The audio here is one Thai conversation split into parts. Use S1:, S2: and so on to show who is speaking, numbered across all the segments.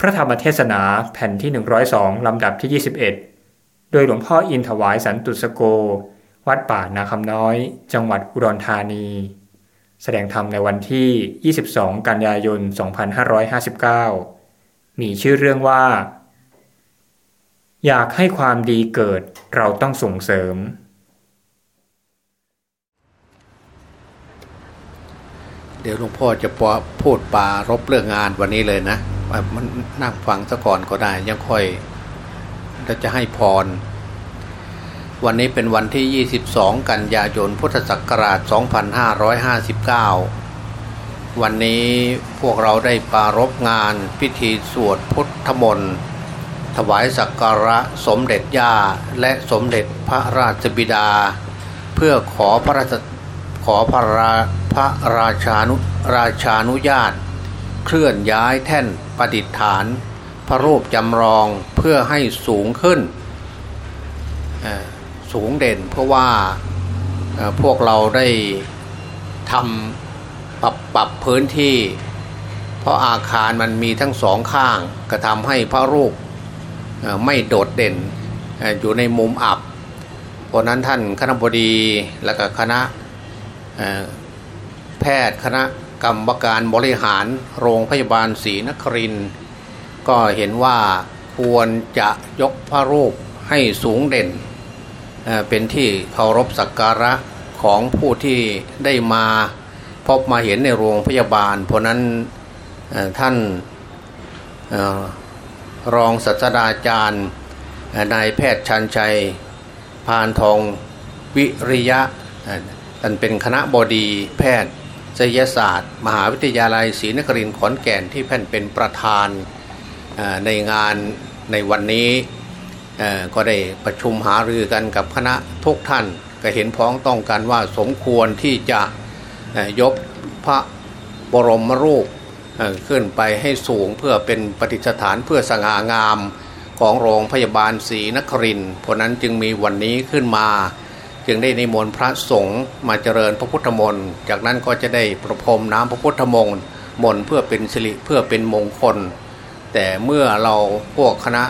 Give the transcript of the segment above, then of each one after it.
S1: พระธรรมเทศนาแผ่นที่ 102 ลำดับที่ 21 โดยหลวงพ่ออินถวายสันตุสโก วัดป่านาคำน้อย จังหวัดอุดรธานี แสดงธรรมในวันที่ 22 กันยายน 2559 มีชื่อเรื่องว่า อยากให้ความดีเกิดเราต้องส่งเสริม
S2: เดี๋ยวหลวงพ่อจะพูดปารบเรื่องงานวันนี้เลยนะ มันนั่งฟังซะก่อนก็ได้ ยังค่อยจะให้พร วันนี้เป็นวันที่ 22 กันยายนพุทธศักราช 2559 วันนี้พวกเราได้ปารบงานพิธีสวดพุทธมนต์ถวายสักการะสมเด็จย่าและสมเด็จพระราชบิดา เพื่อขอพระราชขอพระราพระราชานุราชานุญาต เคลื่อนย้ายแท่นประดิษฐาน พระรูปจำลองเพื่อให้สูงขึ้น สูงเด่นเพราะว่าพวกเราได้ทำปรับปรับพื้นที่ เพราะอาคารมันมีทั้งสองข้าง ก็ทำให้พระรูปไม่โดดเด่นอยู่ในมุมอับ เพราะนั้นท่านคณะบดีและก็คณะแพทย์คณะ กรรมการบริหารโรงพยาบาลศรีนครินก็เห็นว่าควรจะยกพระรูปให้สูงเด่น เป็นที่เคารพสักการะของผู้ที่ได้มาพบมาเห็นในโรงพยาบาล เพราะนั้นท่านรองศาสตราจารย์นายแพทย์ชันชัย พานทองวิริยะท่านเป็นคณะบดีแพทย์ ศยศาสตร์ มหาวิทยาลัยศรีนครินทร์ขอนแก่นที่แผ่นเป็นประธานในงานในวันนี้ก็ได้ประชุมหารือกันกับคณะทุกท่านก็เห็นพ้องต้องกันว่าสมควรที่จะยกพระบรมรูปขึ้นไปให้สูงเพื่อเป็นปฏิสถานเพื่อสง่างามของโรงพยาบาลศรีนครินทร์เพราะนั้นจึงมีวันนี้ขึ้นมา จึงได้นิมนต์พระสงฆ์มาเจริญพระพุทธมนต์ จากนั้นก็จะได้ประพรมน้ำพระพุทธมนต์มนต์เพื่อเป็นสิริเพื่อเป็นมงคล แต่เมื่อเราพวกคณะ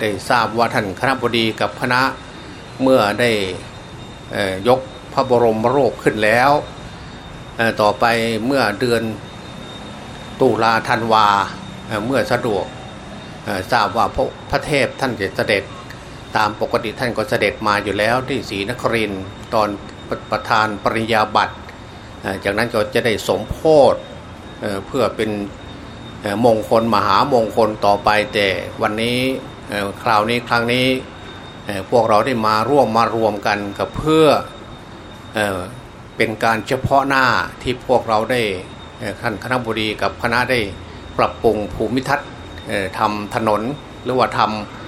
S2: ได้ทราบว่าท่านคณะบดีกับคณะเมื่อได้ยกพระบรมโรคขึ้นแล้ว ต่อไปเมื่อเดือนตุลาธันวาเมื่อสะดวกทราบว่าพระพระเทพท่านจะเสด็จ ตามปกติท่านก็เสด็จมาอยู่แล้วที่ศรีนครินตอนประธานปริญญาบัตรจากนั้นก็จะได้สมโพธเพื่อเป็นมงคลมหามงคลต่อไปแต่วันนี้คราวนี้ครั้งนี้พวกเราได้มาร่วมมารวมกันกับเพื่อเป็นการเฉพาะหน้าที่พวกเราได้ท่านคณะบดีกับคณะได้ปรับปรุงภูมิทัศน์ทำถนนหรือว่าทำ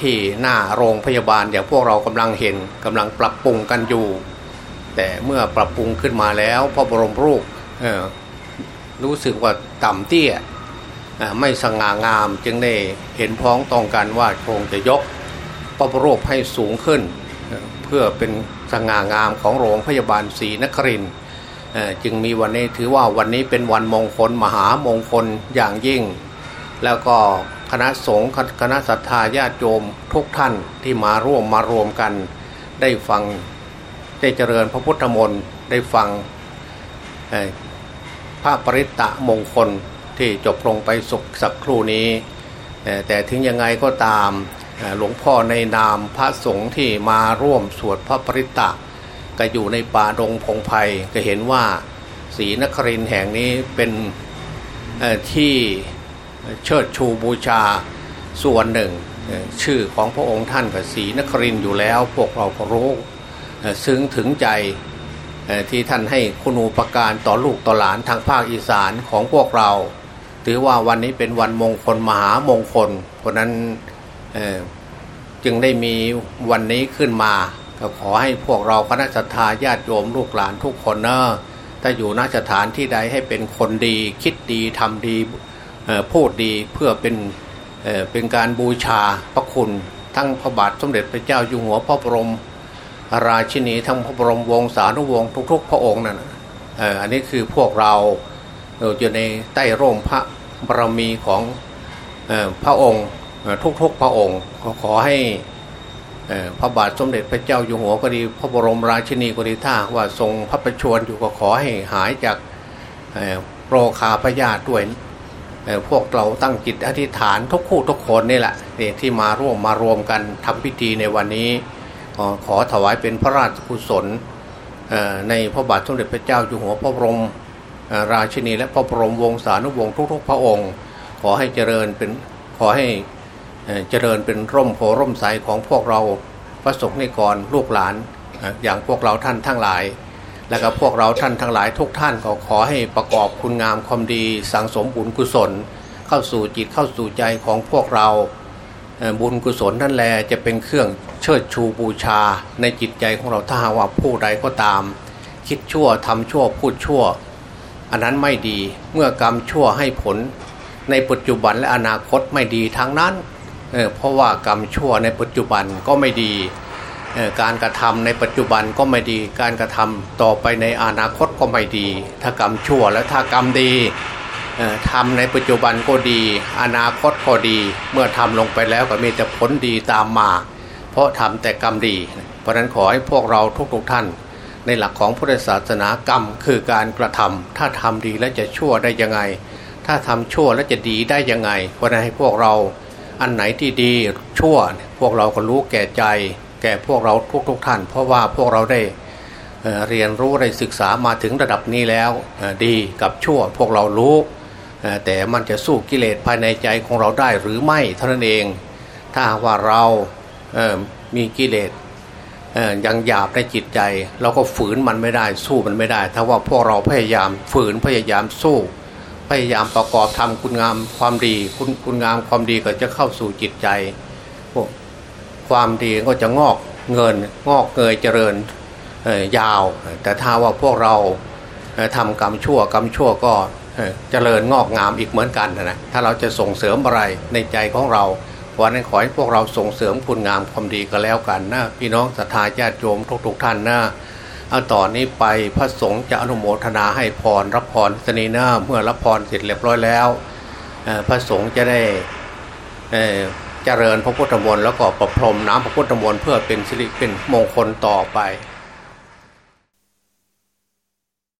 S2: ที่หน้าโรงพยาบาลอย่างพวกเรากำลังเห็นกำลังปรับปรุงกันอยู่ แต่เมื่อปรับปรุงขึ้นมาแล้วพระบรมรูปรู้สึกว่าต่ำเตี้ยไม่สง่างามจึงได้เห็นพ้องต้องกันว่าคงจะยกพระบรมรูปให้สูงขึ้น เพื่อเป็นสง่างามของโรงพยาบาลศรีนครินจึงมีวันนี้ถือว่าวันนี้เป็นวันมงคลมหามงคลอย่างยิ่ง แล้วก็ ณะสงฆ์คณะศรัทธาญาติโยมทุกท่านที่มาร่วมมารวมกัน ได้ฟังได้เจริญพระพุทธมนต์ได้ฟังพระปริตตะมงคลที่จบลงไปสุกสักครู่นี้ แต่ถึงยังไงก็ตามหลวงพ่อในนามพระสงฆ์ที่มาร่วมสวดพระปริตตะก็อยู่ในป่าดงพงไพ่ก็เห็นว่าศรีนครินแห่งนี้เป็นที่ เชิดชูบูชาส่วนหนึ่ง ชื่อของพระองค์ท่านกับศรีนครินอยู่แล้ว พวกเราก็รู้ซึ้งถึงใจที่ท่านให้คุณูปการต่อลูกต่อหลานทางภาคอีสานของพวกเรา ถือว่าวันนี้เป็นวันมงคลมหามงคล เพราะนั้นจึงได้มีวันนี้ขึ้นมา ก็ขอให้พวกเราคณะสัตยาญาติโยมลูกหลานทุกคนเนอะถ้าอยู่นสถานที่ใดให้เป็นคนดี คิดดีทำดี พูดดีเพื่อเป็นเป็นการบูชาพระคุณทั้งพระบาทสมเด็จพระเจ้าอยู่หัวพระบรมราชินีทั้งพระบรมวงศานุวงศ์ทุกๆ พระองค์นั่นอันนี้คือพวกเราอยู่ในใต้ร่มพระบารมีของพระองค์ทุกๆพระองค์ขอให้พระบาทสมเด็จพระเจ้าอยู่หัวก็ดี พระบรมราชินีก็ดีถ้าว่าทรงพระประชวรอยู่ก็ขอให้หายจากโรคาพยาธิด้วย พวกเราตั้งจิตอธิษฐานทุกคู่ทุกคนนี่แหละที่มาร่วมมารวมกันทำพิธีในวันนี้ ขอถวายเป็นพระราชกุศลในพระบาทสมเด็จพระเจ้าอยู่หัวพระบรมราชินีและพระบรมวงศานุวงศ์ทุก ๆ พระองค์ ขอให้เจริญเป็นขอให้เจริญเป็นร่มโพร่มใสของพวกเราพระสงฆ์นิกรลูกหลานอย่างพวกเราท่านทั้งหลาย และก็พวกเราท่านทั้งหลายทุกท่านก็ขอให้ประกอบคุณงามความดีสังสมบุญกุศล เข้าสู่จิตเข้าสู่ใจของพวกเราบุญกุศลนั่นแหละจะเป็นเครื่องเชิดชูบูชาในจิตใจของเราถ้าหากว่าผู้ใดก็ตาม คิดชั่วทำชั่วพูดชั่ว อันนั้นไม่ดีเมื่อกรรมชั่วให้ผล ในปัจจุบันและอนาคตไม่ดีทั้งนั้นเเพราะว่ากรรมชั่วในปัจจุบันก็ไม่ดี การกระทำในปัจจุบันก็ไม่ดี การกระทำต่อไปในอนาคตก็ไม่ดี ถ้ากรรมชั่วและถ้ากรรมดีทำในปัจจุบันก็ดี อนาคตก็ดี เมื่อทำลงไปแล้วก็มีแต่ผลดีตามมา เพราะทำแต่กรรมดี เพราะนั้นขอให้พวกเราทุกๆท่าน ในหลักของพุทธศาสนากรรมคือการกระทำถ้าทำดีแล้วจะชั่วได้ยังไง ถ้าทำชั่วแล้วจะดีได้ยังไงเพราะนั้นให้พวกเราอันไหนที่ดีชั่วพวกเราก็รู้แก่ใจ แก่พวกเราทุกๆทท่าน เพราะว่าพวกเราได้เรียนรู้ได้ศึกษามาถึงระดับนี้แล้วดีกับชั่วพวกเรารู้แต่มันจะสู้กิเลสภายในใจของเราได้หรือไม่เท่านั้นเอง ถ้าว่าเรามีกิเลสยังหยาบในจิตใจ เราก็ฝืนมันไม่ได้สู้มันไม่ได้ ถ้าว่าพวกเราพยายามฝืนพยายามสู้ พยายามประกอบทำคุณงามความดี คุณคุณงามความดีก็จะเข้าสู่จิตใจ ความดีก็จะงอกเงินงอกเงยเจริญยาว แต่ถ้าว่าพวกเราทำกรรมชั่วกรรมชั่วก็เจริญงอกงามอีกเหมือนกันนะถ้าเราจะส่งเสริมอะไรในใจของเราวันนั้ขอให้พวกเราส่งเสริมคุณงามความดีก็แล้วกันนะพี่น้องศรัทธาญาติโยมทุกๆท่านนะเอาต่อนนี้ไปพระสงฆ์จะอนุโมทนาให้พรรับพรสนีนาเมื่อรับพรเสร็จเรียบร้อยแล้วพระสงฆ์จะได้ เจริญพระพุทธมนต์แล้วก็ประพรมน้ำพระพุทธมนต์เพื่อเป็นสิริเป็นมงคลต่อไป